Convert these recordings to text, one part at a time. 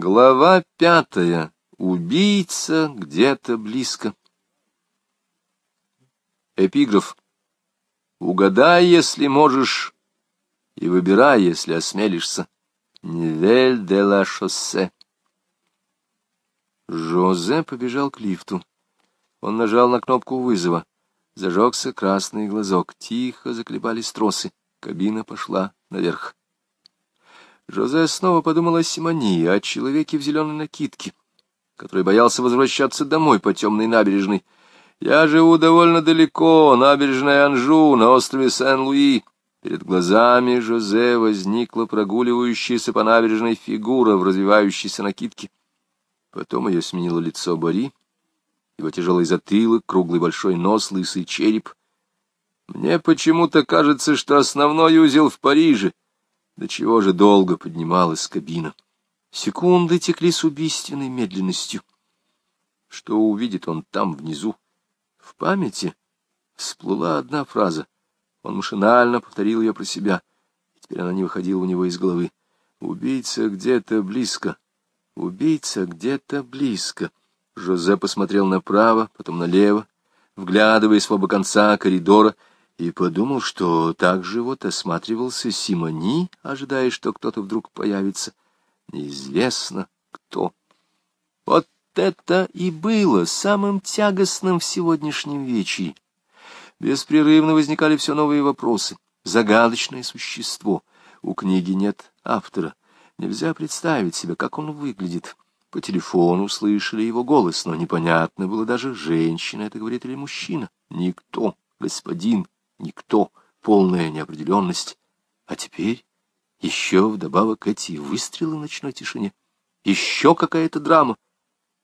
Глава пятая. Убийца где-то близко. Эпиграф. Угадай, если можешь, и выбирай, если осмелишься. Невель де ла шоссе. Жозе побежал к лифту. Он нажал на кнопку вызова. Зажегся красный глазок. Тихо заколебались тросы. Кабина пошла наверх. Жозе снова подумал о Симонии, о человеке в зеленой накидке, который боялся возвращаться домой по темной набережной. «Я живу довольно далеко, набережная Анжу, на острове Сен-Луи». Перед глазами Жозе возникла прогуливающаяся по набережной фигура в развивающейся накидке. Потом ее сменило лицо Бори, его тяжелый затылок, круглый большой нос, лысый череп. Мне почему-то кажется, что основной узел в Париже. До чего же долго поднималась кабина. Секунды текли с убийственной медленностью. Что увидит он там внизу? В памяти всплыла одна фраза. Он машинально повторил ее про себя. Теперь она не выходила у него из головы. «Убийца где-то близко. Убийца где-то близко». Жозе посмотрел направо, потом налево, вглядываясь в оба конца коридора, и подумал, что так же вот осматривался Симони, ожидая, что кто-то вдруг появится. Неизвестно кто. Вот это и было самым тягостным в сегодняшнем вечере. Беспрерывно возникали все новые вопросы. Загадочное существо. У книги нет автора. Нельзя представить себе, как он выглядит. По телефону слышали его голос, но непонятно было даже, женщина это говорит или мужчина. Никто, господин, никто, полная неопределенность. А теперь еще вдобавок эти выстрелы в ночной тишине. Еще какая-то драма.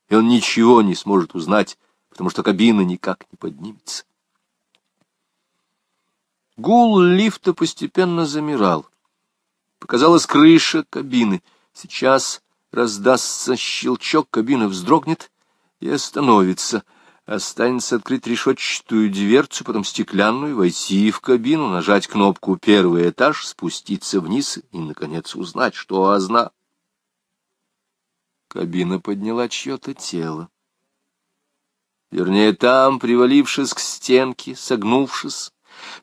И он ничего не сможет узнать, потому что кабина никак не поднимется. Гул лифта постепенно замирал. Показалась крыша кабины. Сейчас раздастся щелчок, кабина вздрогнет и остановится. Останется открыть решетчатую дверцу, потом стеклянную, войти в кабину, нажать кнопку «Первый этаж», спуститься вниз и, наконец, узнать, что озна. Кабина подняла чье-то тело. Вернее, там, привалившись к стенке, согнувшись,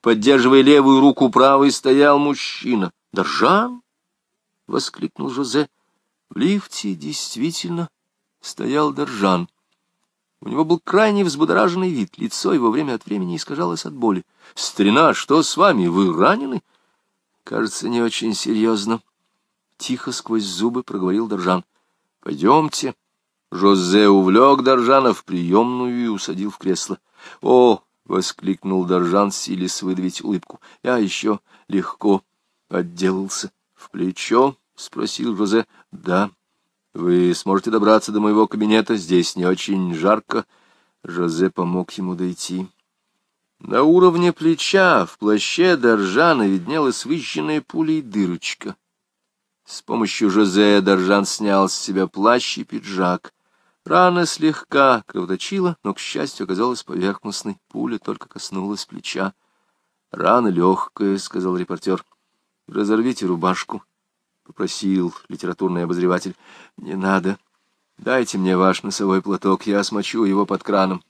поддерживая левую руку правой, стоял мужчина. «Доржан!» — воскликнул Жозе. В лифте действительно стоял Доржан. У него был крайне взбудораженный вид, лицо его время от времени искажалось от боли. — Старина, что с вами? Вы ранены? — Кажется, не очень серьезно. Тихо сквозь зубы проговорил Доржан. — Пойдемте. Жозе увлек Доржана в приемную и усадил в кресло. — О! — воскликнул Доржан, силясь выдавить улыбку. — Я еще легко отделался. — В плечо? — спросил Жозе. — Да. — Вы сможете добраться до моего кабинета? Здесь не очень жарко. Жозе помог ему дойти. На уровне плеча в плаще Доржана виднелась выжженная пулей дырочка. С помощью Жозе Доржан снял с себя плащ и пиджак. Рана слегка кровоточила, но, к счастью, оказалась поверхностной. Пуля только коснулась плеча. — Рана легкая, — сказал репортер. — Разорвите рубашку. — попросил литературный обозреватель. — Не надо. Дайте мне ваш носовой платок, я смочу его под краном.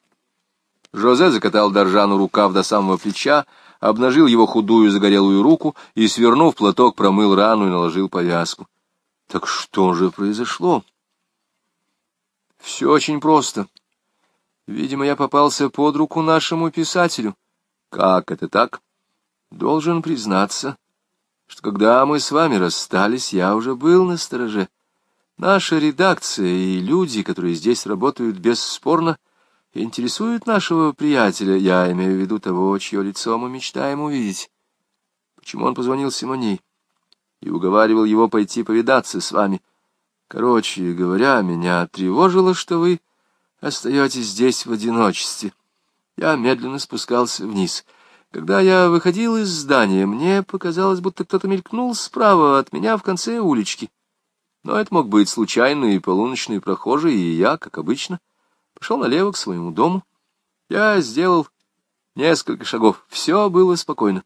Жозе закатал Доржану рукав до самого плеча, обнажил его худую загорелую руку и, свернув платок, промыл рану и наложил повязку. Так что же произошло? Все очень просто. Видимо, я попался под руку нашему писателю. Как это так? Должен признаться, что когда мы с вами расстались, я уже был на стороже. Наша редакция и люди, которые здесь работают, бесспорно, интересуют нашего приятеля, я имею в виду того, чье лицо мы мечтаем увидеть. Почему он позвонил Симони и уговаривал его пойти повидаться с вами? Короче говоря, меня тревожило, что вы остаетесь здесь в одиночестве. Я медленно спускался вниз — когда я выходил из здания, мне показалось, будто кто-то мелькнул справа от меня в конце улички. Но это мог быть случайный полуночный прохожий, и я, как обычно, пошел налево к своему дому. Я сделал несколько шагов. Все было спокойно.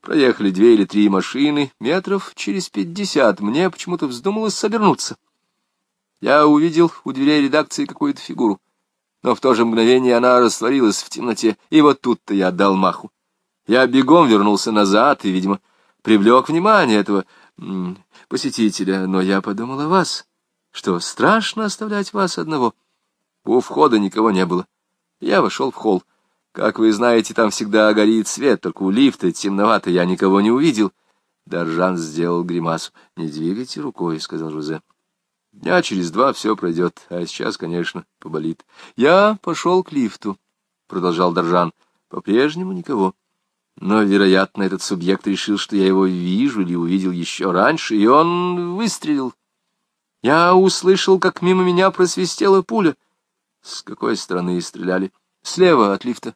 Проехали две или три машины, метров через пятьдесят. Мне почему-то вздумалось собернуться. Я увидел у дверей редакции какую-то фигуру, но в то же мгновение она растворилась в темноте, и вот тут-то я отдал маху. Я бегом вернулся назад и, видимо, привлек внимание этого посетителя, но я подумал о вас, что страшно оставлять вас одного. У входа никого не было. Я вошел в холл. Как вы знаете, там всегда горит свет, только у лифта темновато, я никого не увидел. Даржан сделал гримасу. — Не двигайте рукой, — сказал Жозе. — Дня через два все пройдет, а сейчас, конечно, поболит. — Я пошел к лифту, — продолжал Даржан. — По-прежнему никого. Но, вероятно, этот субъект решил, что я его вижу или увидел еще раньше, и он выстрелил. Я услышал, как мимо меня просвистела пуля. С какой стороны стреляли? Слева от лифта.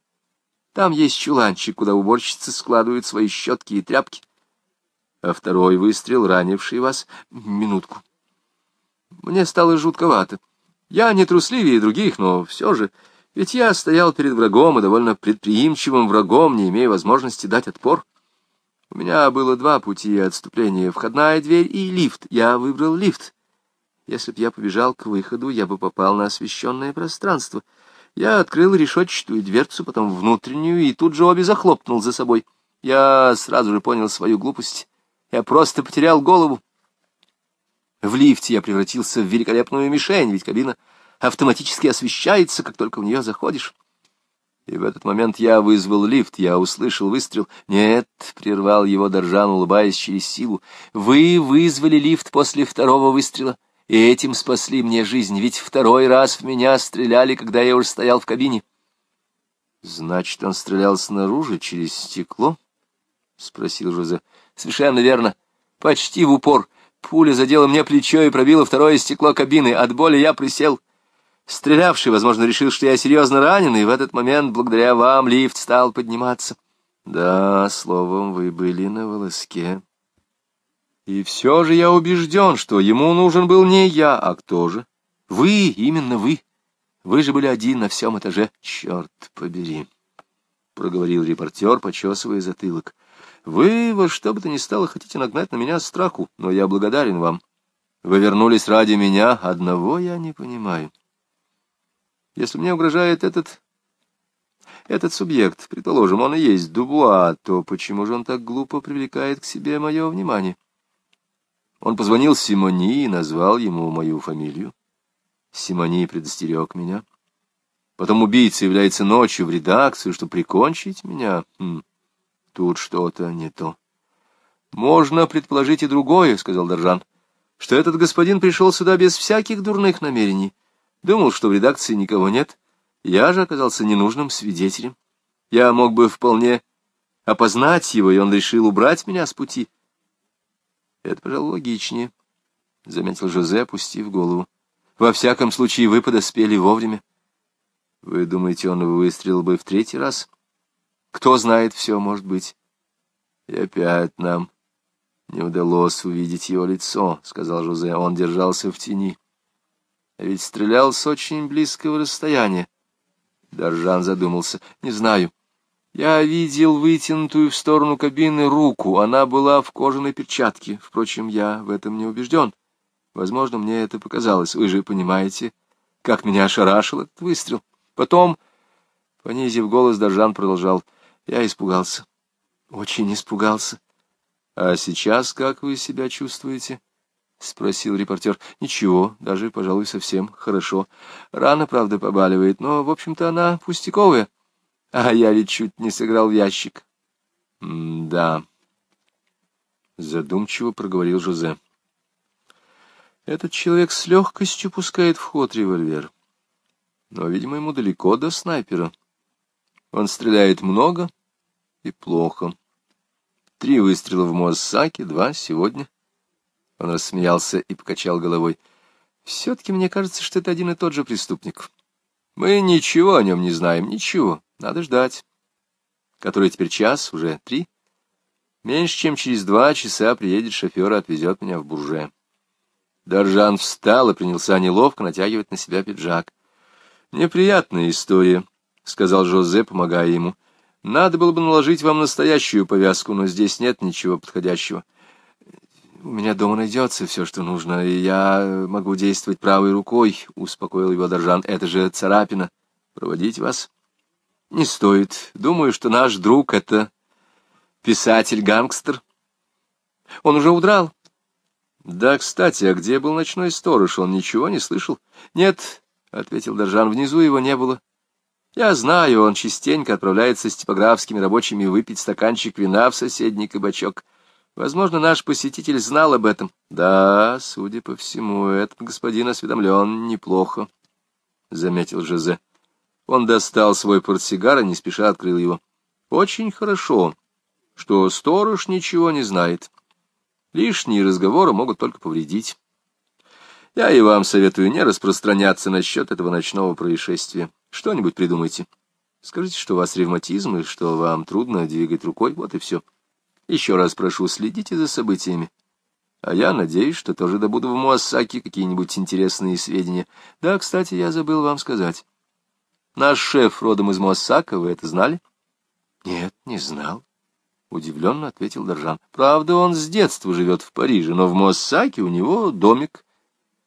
Там есть чуланчик, куда уборщицы складывают свои щетки и тряпки. А второй выстрел, ранивший вас... Минутку. Мне стало жутковато. Я не трусливее других, но все же... Ведь я стоял перед врагом и довольно предприимчивым врагом, не имея возможности дать отпор. У меня было два пути отступления — входная дверь и лифт. Я выбрал лифт. Если б я побежал к выходу, я бы попал на освещенное пространство. Я открыл решетчатую дверцу, потом внутреннюю, и тут же обе захлопнул за собой. Я сразу же понял свою глупость. Я просто потерял голову. В лифте я превратился в великолепную мишень, ведь кабина автоматически освещается, как только в нее заходишь. И в этот момент я вызвал лифт, я услышал выстрел. «Нет», — прервал его Доржан, улыбаясь через силу, — «вы вызвали лифт после второго выстрела, и этим спасли мне жизнь, ведь второй раз в меня стреляли, когда я уже стоял в кабине». «Значит, он стрелял снаружи, через стекло?» — спросил Жозе. «Совершенно верно. Почти в упор. Пуля задела мне плечо и пробила второе стекло кабины. От боли я присел». Стрелявший, возможно, решил, что я серьезно ранен, и в этот момент, благодаря вам, лифт стал подниматься. Да, словом, вы были на волоске. И все же я убежден, что ему нужен был не я, а кто же? Вы, именно вы. Вы же были один на всем этаже. Черт побери, — проговорил репортер, почесывая затылок. Вы во что бы то ни стало хотите нагнать на меня страху, но я благодарен вам. Вы вернулись ради меня, одного я не понимаю. Если мне угрожает этот... этот субъект, предположим, он и есть Дубуа, то почему же он так глупо привлекает к себе мое внимание? Он позвонил Симони и назвал ему мою фамилию. Симони предостерег меня. Потом убийца является ночью в редакцию, чтобы прикончить меня. Хм, тут что-то не то. «Можно предположить и другое», — сказал Доржан, — «что этот господин пришел сюда без всяких дурных намерений». Думал, что в редакции никого нет. Я же оказался ненужным свидетелем. Я мог бы вполне опознать его, и он решил убрать меня с пути. Это, пожалуй, логичнее, — заметил Жозе, опустив голову. Во всяком случае, вы подоспели вовремя. Вы думаете, он выстрелил бы в третий раз? Кто знает, все может быть. И опять нам не удалось увидеть его лицо, — сказал Жозе. Он держался в тени. А ведь стрелял с очень близкого расстояния. Даржан задумался. Не знаю. Я видел вытянутую в сторону кабины руку. Она была в кожаной перчатке. Впрочем, я в этом не убежден. Возможно, мне это показалось. Вы же понимаете, как меня ошарашил этот выстрел. Потом, понизив голос, Даржан продолжал. Я испугался. Очень испугался. А сейчас как вы себя чувствуете? —— спросил репортер. — Ничего, даже, пожалуй, совсем хорошо. Рана, правда, побаливает, но, в общем-то, она пустяковая. А я ведь чуть не сыграл в ящик. — Да, — задумчиво проговорил Жозе. Этот человек с легкостью пускает в ход револьвер. Но, видимо, ему далеко до снайпера. Он стреляет много и плохо. Три выстрела в Моссаке, два сегодня — он рассмеялся и покачал головой. Все-таки мне кажется, что это один и тот же преступник. Мы ничего о нем не знаем, ничего. Надо ждать. Который теперь час, уже три. Меньше чем через два часа приедет шофер и отвезет меня в Бурже. Даржан встал и принялся неловко натягивать на себя пиджак. «Неприятная история», — сказал Жозе, помогая ему. «Надо было бы наложить вам настоящую повязку, но здесь нет ничего подходящего». У меня дома найдется все, что нужно, и я могу действовать правой рукой, — успокоил его Доржан. Это же царапина. Проводить вас? Не стоит. Думаю, что наш друг — это писатель-гангстер. Он уже удрал. Да, кстати, а где был ночной сторож? Он ничего не слышал? Нет, — ответил Доржан, — внизу его не было. Я знаю, он частенько отправляется с типографскими рабочими выпить стаканчик вина в соседний кабачок. Возможно, наш посетитель знал об этом. Да, судя по всему, этот господин осведомлен неплохо, — заметил Жозе. Он достал свой портсигар и не спеша открыл его. Очень хорошо, что сторож ничего не знает. Лишние разговоры могут только повредить. Я и вам советую не распространяться насчет этого ночного происшествия. Что-нибудь придумайте. Скажите, что у вас ревматизм и что вам трудно двигать рукой, вот и все. Еще раз прошу, следите за событиями. А я надеюсь, что тоже добуду в Муассаке какие-нибудь интересные сведения. Да, кстати, я забыл вам сказать. Наш шеф родом из Муассака, вы это знали? Нет, не знал. — удивленно ответил Доржан. — Правда, он с детства живет в Париже, но в Моссаке у него домик,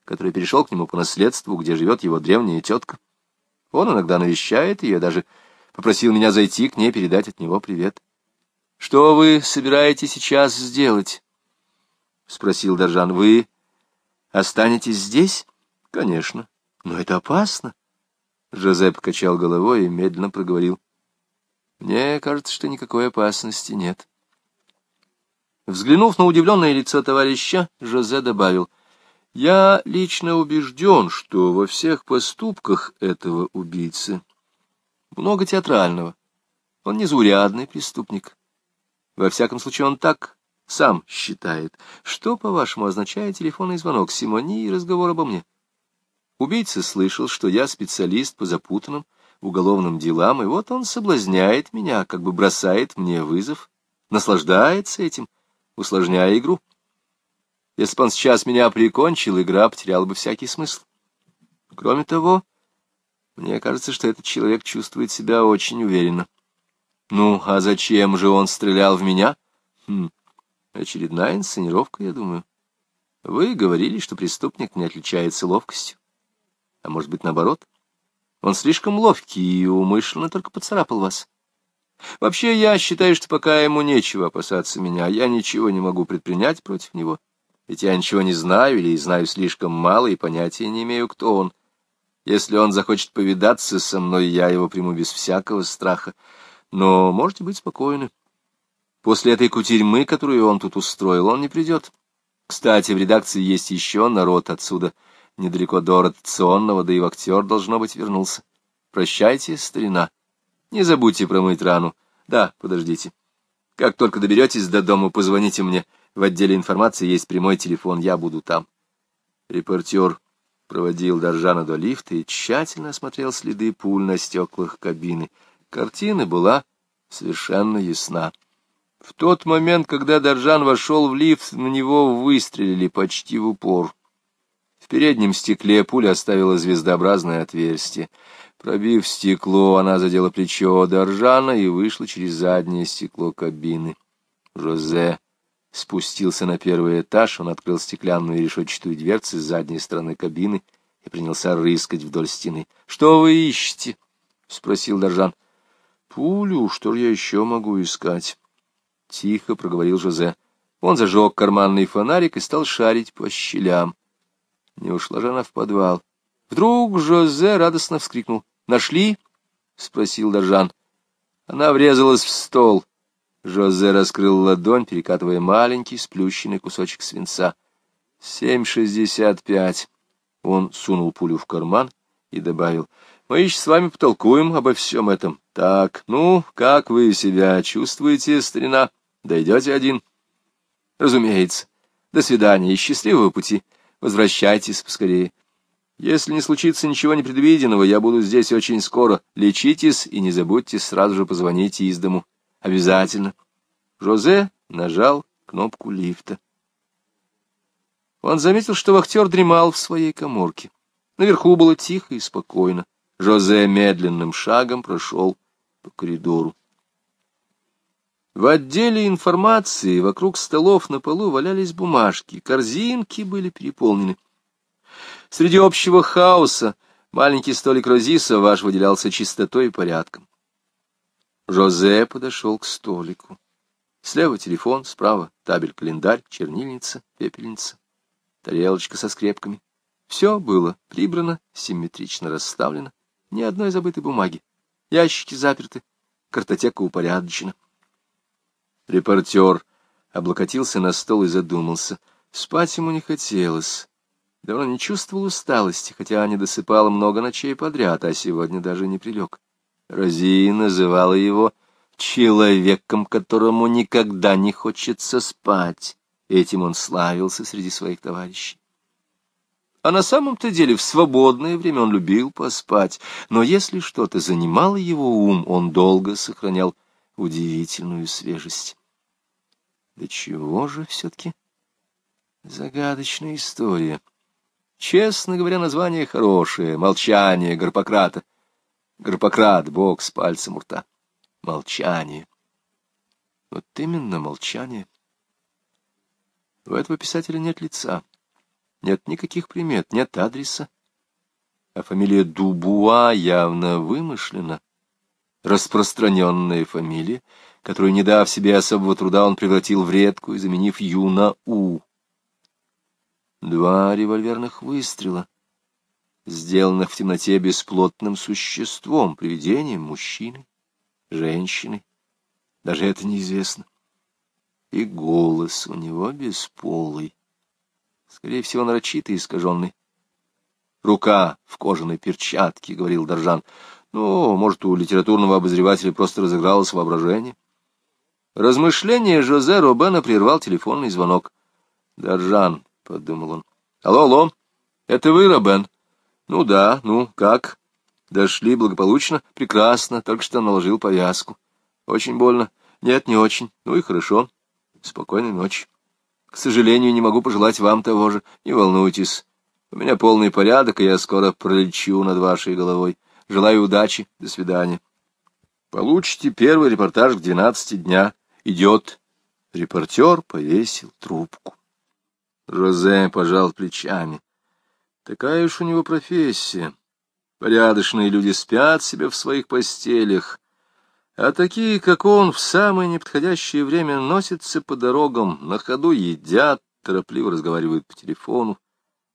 который перешел к нему по наследству, где живет его древняя тетка. Он иногда навещает ее, даже попросил меня зайти к ней передать от него привет. — Что вы собираетесь сейчас сделать? — спросил Доржан. — Вы останетесь здесь? — Конечно. Но это опасно. Жозе покачал головой и медленно проговорил. — мне кажется, что никакой опасности нет. Взглянув на удивленное лицо товарища, Жозе добавил, «Я лично убежден, что во всех поступках этого убийцы много театрального. Он незаурядный преступник. Во всяком случае, он так сам считает. Что, по-вашему, означает телефонный звонок Симони и разговор обо мне? Убийца слышал, что я специалист по запутанным, уголовным делам, и вот он соблазняет меня, как бы бросает мне вызов, наслаждается этим, усложняя игру. Если бы он сейчас меня прикончил, игра потеряла бы всякий смысл. Кроме того, мне кажется, что этот человек чувствует себя очень уверенно. Ну, а зачем же он стрелял в меня? Хм, очередная инсценировка, я думаю. Вы говорили, что преступник не отличается ловкостью. А может быть, наоборот? Он слишком ловкий и умышленно только поцарапал вас. Вообще, я считаю, что пока ему нечего опасаться меня, я ничего не могу предпринять против него. Ведь я ничего не знаю или знаю слишком мало и понятия не имею, кто он. Если он захочет повидаться со мной, я его приму без всякого страха. Но можете быть спокойны. После этой кутерьмы, которую он тут устроил, он не придет. Кстати, в редакции есть еще народ отсюда — недалеко до ротационного, да и в актер, должно быть, вернулся. Прощайте, старина. Не забудьте промыть рану. Да, подождите. Как только доберетесь до дома, позвоните мне. В отделе информации есть прямой телефон, я буду там. Репортер проводил Доржана до лифта и тщательно осмотрел следы пуль на стеклах кабины. Картина была совершенно ясна. В тот момент, когда Доржан вошел в лифт, на него выстрелили почти в упор переднем стекле пуля оставила звездообразное отверстие. Пробив стекло, она задела плечо Доржана и вышла через заднее стекло кабины. Жозе спустился на первый этаж, он открыл стеклянную решетчатую дверцу с задней стороны кабины и принялся рыскать вдоль стены. — Что вы ищете? — спросил Доржан. — Пулю, что же я еще могу искать? — тихо проговорил Жозе. Он зажег карманный фонарик и стал шарить по щелям. Не ушла же она в подвал. Вдруг Жозе радостно вскрикнул. «Нашли?» — спросил Доржан. Она врезалась в стол. Жозе раскрыл ладонь, перекатывая маленький сплющенный кусочек свинца. «Семь шестьдесят пять». Он сунул пулю в карман и добавил. «Мы еще с вами потолкуем обо всем этом. Так, ну, как вы себя чувствуете, старина? Дойдете один?» «Разумеется. До свидания и счастливого пути». Возвращайтесь поскорее. Если не случится ничего непредвиденного, я буду здесь очень скоро. Лечитесь и не забудьте сразу же позвонить из дому. Обязательно. Жозе нажал кнопку лифта. Он заметил, что вахтер дремал в своей коморке. Наверху было тихо и спокойно. Жозе медленным шагом прошел по коридору. В отделе информации вокруг столов на полу валялись бумажки, корзинки были переполнены. Среди общего хаоса маленький столик Розиса ваш выделялся чистотой и порядком. Жозе подошел к столику. Слева телефон, справа табель-календарь, чернильница, пепельница, тарелочка со скрепками. Все было прибрано, симметрично расставлено, ни одной забытой бумаги. Ящики заперты, картотека упорядочена. Репортер облокотился на стол и задумался. Спать ему не хотелось. Давно не чувствовал усталости, хотя не досыпал много ночей подряд, а сегодня даже не прилег. Рози называла его человеком, которому никогда не хочется спать. Этим он славился среди своих товарищей. А на самом-то деле в свободное время он любил поспать, но если что-то занимало его ум, он долго сохранял удивительную свежесть. Да чего же все-таки загадочная история. Честно говоря, название хорошее — «Молчание Гарпократа». Гарпократ, бог с пальцем у рта. Молчание. Вот именно молчание. У этого писателя нет лица, нет никаких примет, нет адреса. А фамилия Дубуа явно вымышлена распространенная фамилия, которую, не дав себе особого труда, он превратил в редкую, заменив Ю на У. Два револьверных выстрела, сделанных в темноте бесплотным существом, привидением мужчины, женщины. Даже это неизвестно. И голос у него бесполый, скорее всего, нарочито искаженный. Рука в кожаной перчатке, — говорил Доржан. Ну, может, у литературного обозревателя просто разыгралось воображение. Размышление Жозе Робена прервал телефонный звонок. «Доржан», — подумал он. «Алло, алло, это вы, Робен?» «Ну да, ну, как?» «Дошли благополучно? Прекрасно, только что наложил повязку. Очень больно? Нет, не очень. Ну и хорошо. Спокойной ночи. К сожалению, не могу пожелать вам того же. Не волнуйтесь. У меня полный порядок, и я скоро пролечу над вашей головой». Желаю удачи. До свидания. Получите первый репортаж к двенадцати дня. Идет. Репортер повесил трубку. Розе пожал плечами. Такая уж у него профессия. Порядочные люди спят себе в своих постелях, а такие, как он, в самое неподходящее время носятся по дорогам, на ходу едят, торопливо разговаривают по телефону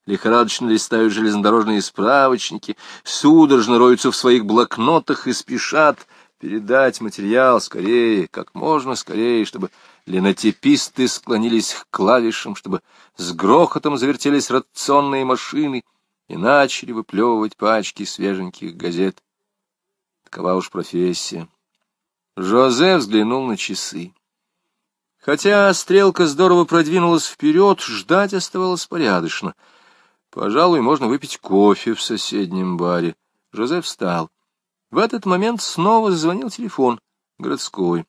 лихорадочно листают железнодорожные справочники, судорожно роются в своих блокнотах и спешат передать материал скорее, как можно скорее, чтобы ленотиписты склонились к клавишам, чтобы с грохотом завертелись рационные машины и начали выплевывать пачки свеженьких газет. Такова уж профессия. Жозе взглянул на часы. Хотя стрелка здорово продвинулась вперед, ждать оставалось порядочно — Пожалуй, можно выпить кофе в соседнем баре. Жозеф встал. В этот момент снова зазвонил телефон, городской.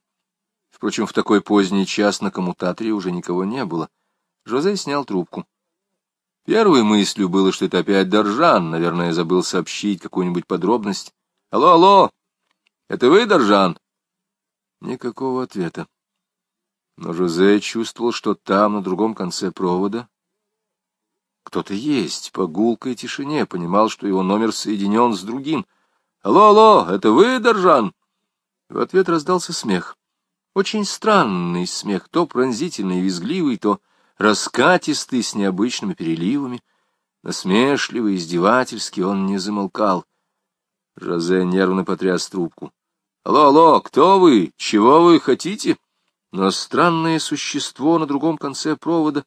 Впрочем, в такой поздний час на коммутаторе уже никого не было. Жозе снял трубку. Первой мыслью было, что это опять Доржан, наверное, забыл сообщить какую-нибудь подробность. «Алло, алло! Это вы, Доржан?» Никакого ответа. Но Жозе чувствовал, что там, на другом конце провода, кто-то есть, по гулкой тишине, понимал, что его номер соединен с другим. «Алло, алло, это вы, Доржан?» В ответ раздался смех. Очень странный смех, то пронзительный и визгливый, то раскатистый, с необычными переливами. Насмешливый, издевательский, он не замолкал. Жозе нервно потряс трубку. «Алло, алло, кто вы? Чего вы хотите?» Но странное существо на другом конце провода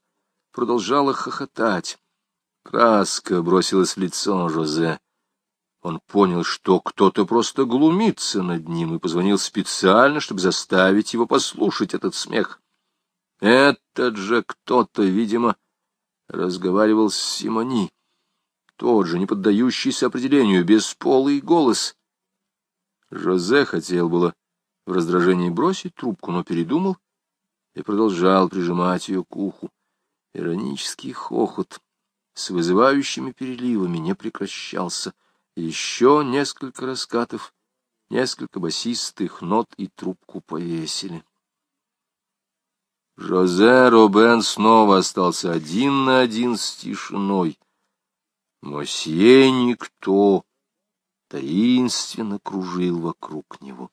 продолжало хохотать. Краска бросилась в лицо Жозе. Он понял, что кто-то просто глумится над ним, и позвонил специально, чтобы заставить его послушать этот смех. Этот же кто-то, видимо, разговаривал с Симони. Тот же, не поддающийся определению, бесполый голос. Жозе хотел было в раздражении бросить трубку, но передумал и продолжал прижимать ее к уху. Иронический хохот с вызывающими переливами не прекращался. Еще несколько раскатов, несколько басистых нот и трубку повесили. Жозе Робен снова остался один на один с тишиной. Мосье никто таинственно кружил вокруг него.